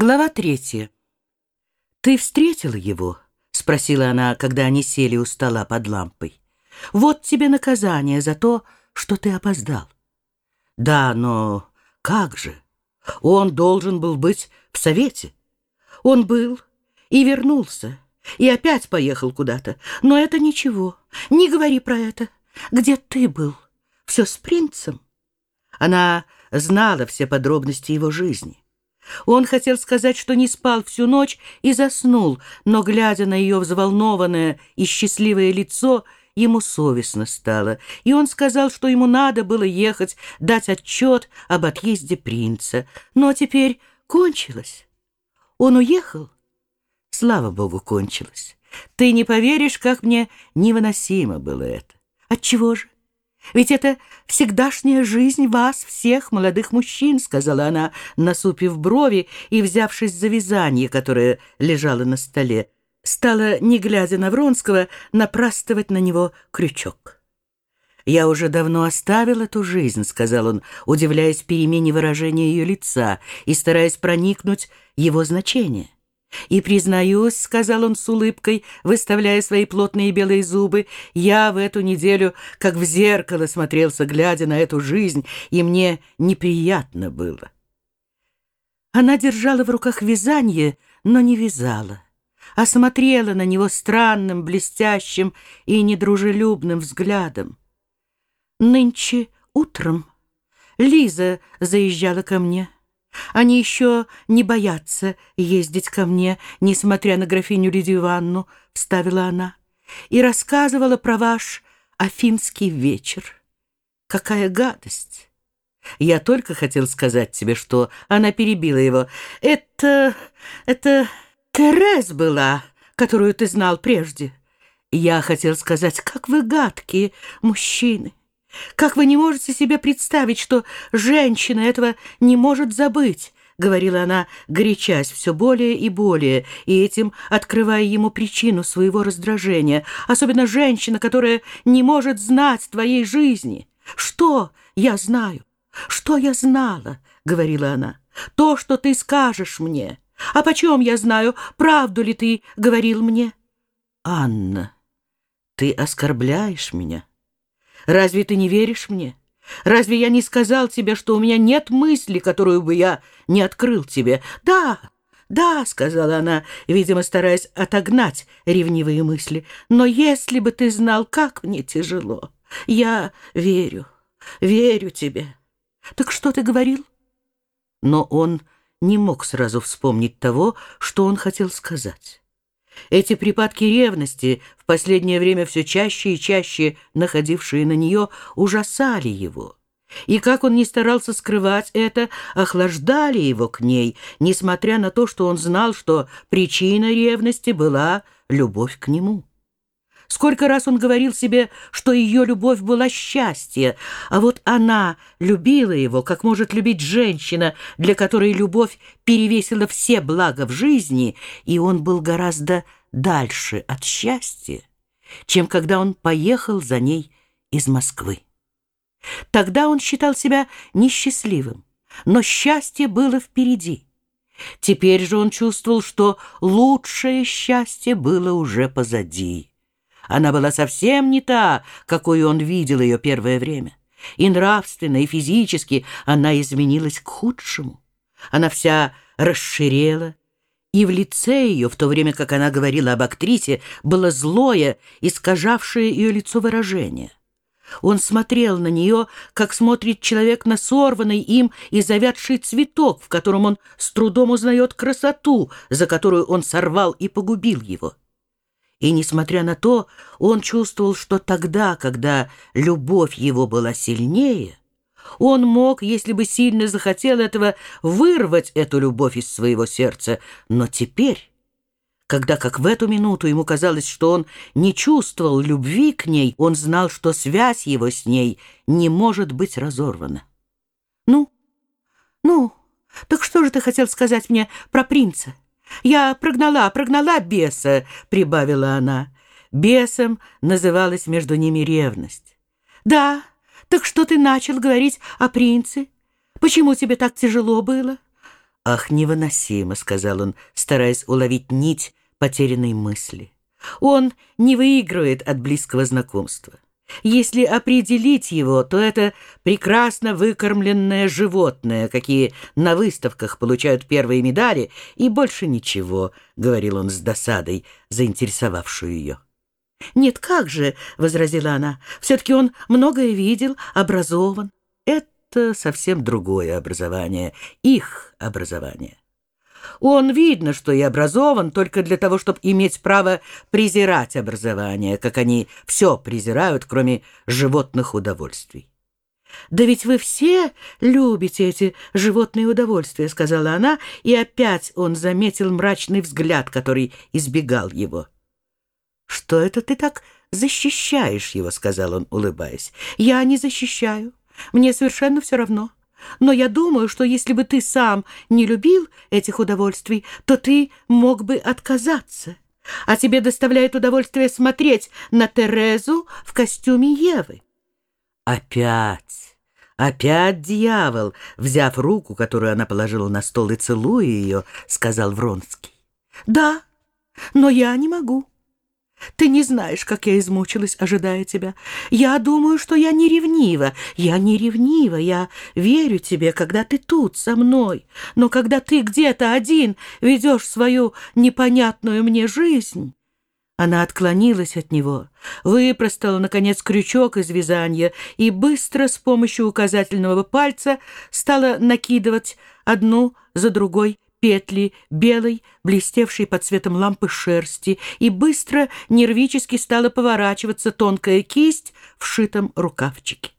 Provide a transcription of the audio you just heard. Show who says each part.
Speaker 1: Глава третья. «Ты встретила его?» — спросила она, когда они сели у стола под лампой. «Вот тебе наказание за то, что ты опоздал». «Да, но как же? Он должен был быть в совете. Он был и вернулся, и опять поехал куда-то. Но это ничего. Не говори про это. Где ты был? Все с принцем?» Она знала все подробности его жизни. Он хотел сказать, что не спал всю ночь и заснул, но, глядя на ее взволнованное и счастливое лицо, ему совестно стало, и он сказал, что ему надо было ехать дать отчет об отъезде принца. Но теперь кончилось. Он уехал? Слава богу, кончилось. Ты не поверишь, как мне невыносимо было это. Отчего же? Ведь это всегдашняя жизнь вас, всех молодых мужчин, сказала она, насупив брови и взявшись за вязание, которое лежало на столе, стала, не глядя на Вронского, напрастывать на него крючок. «Я уже давно оставил эту жизнь», — сказал он, удивляясь перемене выражения ее лица и стараясь проникнуть его значение. «И, признаюсь, — сказал он с улыбкой, выставляя свои плотные белые зубы, — я в эту неделю как в зеркало смотрелся, глядя на эту жизнь, и мне неприятно было». Она держала в руках вязание, но не вязала, а смотрела на него странным, блестящим и недружелюбным взглядом. Нынче утром Лиза заезжала ко мне — они еще не боятся ездить ко мне, несмотря на графиню Лидию Ивановну, — вставила она, и рассказывала про ваш афинский вечер. Какая гадость! Я только хотел сказать тебе, что она перебила его. Это... это... Терез была, которую ты знал прежде. Я хотел сказать, как вы гадкие мужчины. «Как вы не можете себе представить, что женщина этого не может забыть?» — говорила она, горячась все более и более, и этим открывая ему причину своего раздражения. «Особенно женщина, которая не может знать твоей жизни. Что я знаю? Что я знала?» — говорила она. «То, что ты скажешь мне. А почем я знаю, правду ли ты говорил мне?» «Анна, ты оскорбляешь меня». Разве ты не веришь мне? Разве я не сказал тебе, что у меня нет мысли, которую бы я не открыл тебе? Да, да, — сказала она, видимо, стараясь отогнать ревнивые мысли. Но если бы ты знал, как мне тяжело, я верю, верю тебе. Так что ты говорил? Но он не мог сразу вспомнить того, что он хотел сказать. Эти припадки ревности, в последнее время все чаще и чаще находившие на нее, ужасали его. И как он не старался скрывать это, охлаждали его к ней, несмотря на то, что он знал, что причина ревности была любовь к нему. Сколько раз он говорил себе, что ее любовь была счастье, а вот она любила его, как может любить женщина, для которой любовь перевесила все блага в жизни, и он был гораздо дальше от счастья, чем когда он поехал за ней из Москвы. Тогда он считал себя несчастливым, но счастье было впереди. Теперь же он чувствовал, что лучшее счастье было уже позади. Она была совсем не та, какой он видел ее первое время. И нравственно, и физически она изменилась к худшему. Она вся расширела, и в лице ее, в то время как она говорила об актрисе, было злое, искажавшее ее лицо выражение. Он смотрел на нее, как смотрит человек на сорванный им и завядший цветок, в котором он с трудом узнает красоту, за которую он сорвал и погубил его. И, несмотря на то, он чувствовал, что тогда, когда любовь его была сильнее, он мог, если бы сильно захотел этого, вырвать эту любовь из своего сердца. Но теперь, когда, как в эту минуту, ему казалось, что он не чувствовал любви к ней, он знал, что связь его с ней не может быть разорвана. «Ну, ну, так что же ты хотел сказать мне про принца?» «Я прогнала, прогнала беса», — прибавила она. Бесом называлась между ними ревность. «Да, так что ты начал говорить о принце? Почему тебе так тяжело было?» «Ах, невыносимо», — сказал он, стараясь уловить нить потерянной мысли. «Он не выигрывает от близкого знакомства. Если определить его, то это прекрасно выкормленное животное, какие на выставках получают первые медали, и больше ничего», — говорил он с досадой, заинтересовавшую ее. «Нет, как же», — возразила она, — «все-таки он многое видел, образован». Это совсем другое образование, их образование. Он видно, что и образован только для того, чтобы иметь право презирать образование, как они все презирают, кроме животных удовольствий. «Да ведь вы все любите эти животные удовольствия», — сказала она, и опять он заметил мрачный взгляд, который избегал его. «Что это ты так защищаешь его?» — сказал он, улыбаясь. «Я не защищаю. Мне совершенно все равно. Но я думаю, что если бы ты сам не любил этих удовольствий, то ты мог бы отказаться. А тебе доставляет удовольствие смотреть на Терезу в костюме Евы. Опять, опять дьявол, взяв руку, которую она положила на стол и целуя ее, сказал Вронский. Да, но я не могу. Ты не знаешь, как я измучилась, ожидая тебя. Я думаю, что я не ревнива. Я не ревнива. Я верю тебе, когда ты тут со мной. Но когда ты где-то один ведешь свою непонятную мне жизнь... Она отклонилась от него, выпростала, наконец, крючок из вязания и быстро с помощью указательного пальца стала накидывать одну за другой петли белой, блестевшей под цветом лампы шерсти, и быстро нервически стала поворачиваться тонкая кисть в шитом рукавчике.